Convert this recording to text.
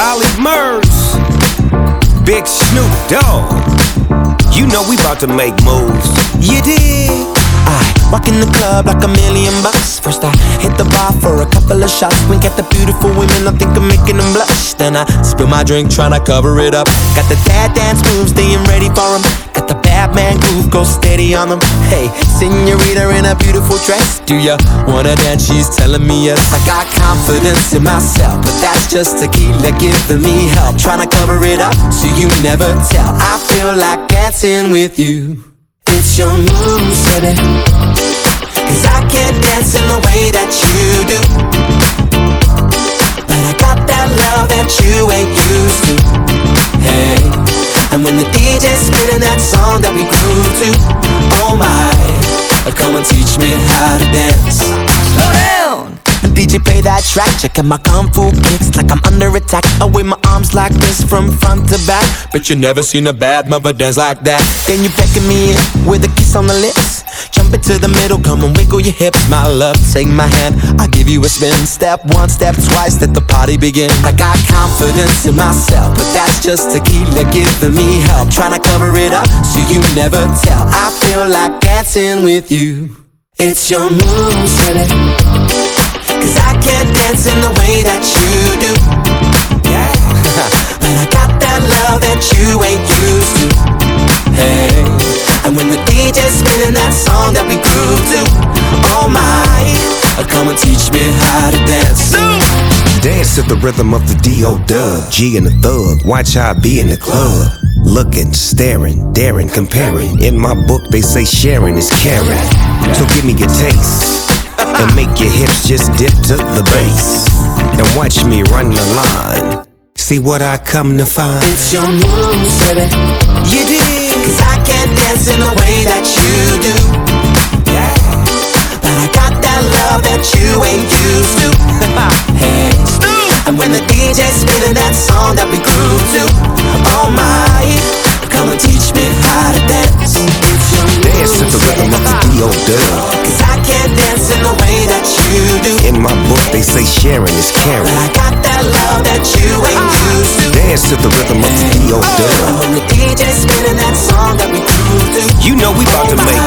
Olly Murs, Big Snoop Dogg. You know we about to make moves. You dig? I walk in the club like a million bucks. First I hit the bar for a couple of shots. Wink at the beautiful women, I think I'm making them blush. Then I spill my drink, tryna cover it up. Got the dad dance moves, staying ready for for 'em. Man groove, go steady on them. Hey, senorita in a beautiful dress. Do ya wanna dance? She's telling me yes. I got confidence in myself, but that's just tequila giving me help. Tryna cover it up so you never tell. I feel like dancing with you. It's your moves, baby. Cause I can't dance in the way that you do. But I got that love that you ain't used that we grew to, oh my, come and teach me how to dance. Slow down. DJ play that track, check out my kung fu kicks like I'm under attack. I wave my arms like this from front to back. But you never seen a bad mother dance like that. Then you beckon me in with a kiss on the lips. Jump into the middle, come and wiggle your hips, my love. Take my hand, I'll give you a spin. Step one, step twice, let the party begin. I got confidence in myself, but that's just tequila giving me help. Trying to cover it up so you never tell. I feel like dancing with you. It's your moves. Cause I can't dance in the way that you do. Yeah. but I got that love that you ain't used to. And when the DJ's spinning that song that we grew to, oh my, come and teach me how to dance. Dance to the rhythm of the D.O. Dub, G and the Thug. Watch how I be in the club. Looking, staring, daring, comparing. In my book, they say sharing is caring. So give me your taste. And make your hips just dip to the bass. And watch me run the line. See what I come to find. It's your moves, baby. You dig? Cause I can't dance in the way that you do. Yeah. But I got that love that you ain't used to. hey. And when the DJ's spinning that song that we grew to, oh my, come and teach me how to dance. It's your Dance to the rhythm of the D.O. Dub. Cause I can't dance in the way that you do. In my book, they say sharing is caring. But I got that Dance to the rhythm of the D.O. Dub. when the DJ's spinning that song that we grew to, You know we about to make